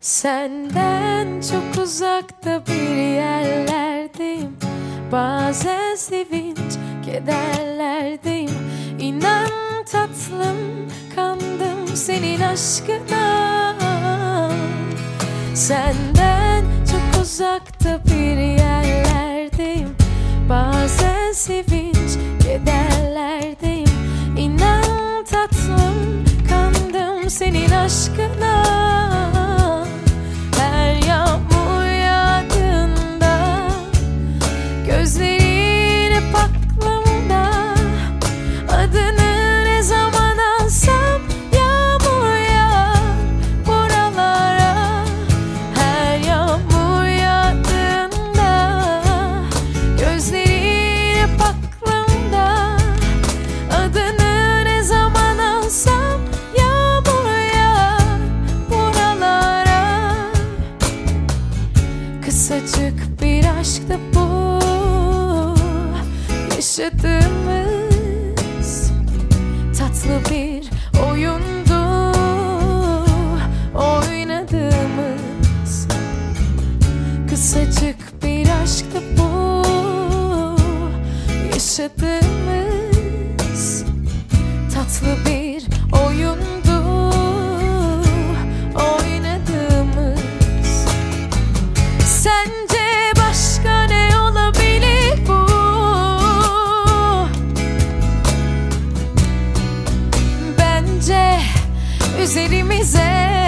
Senden çok uzakta bir yerlerdeyim. Bazen sevinç kederlerdeyim. İnan tatlım kandım senin aşkına. Senden çok uzakta bir yerlerdeyim. Bazen sevinç kederlerdeyim. İnan tatlım kandım senin aşkına Kısacık bir aşkta bu. Yaşadığımız Tatlı bir oyundu. Oynadığımız Kısacık bir aşkta bu. Yaşadığımız üzerimize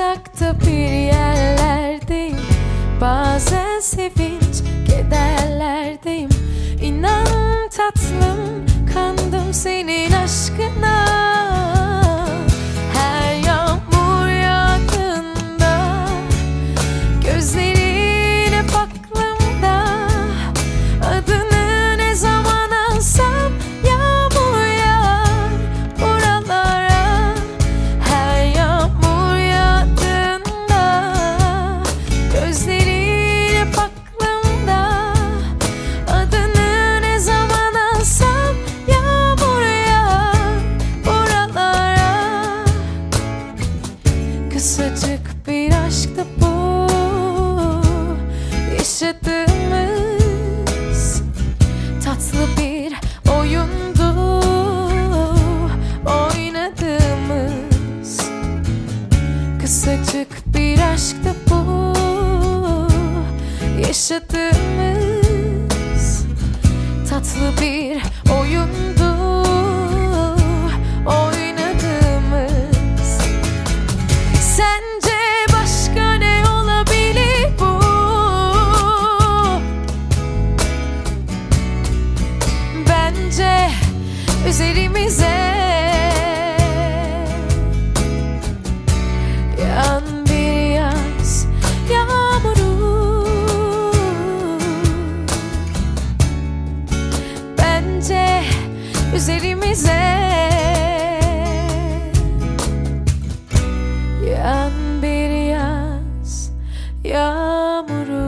uzakta bir yerlerdeyim. Bazen sevinç kederlerdeyim. İnan tatlım kandım senin aşkına Yaşadığımız Tatlı bir oyundu Oynadığımız Sence başka ne olabilir bu? Bence üzerimize üzerimize. Yan bir yaz yağmuru